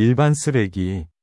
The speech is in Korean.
일반 쓰레기.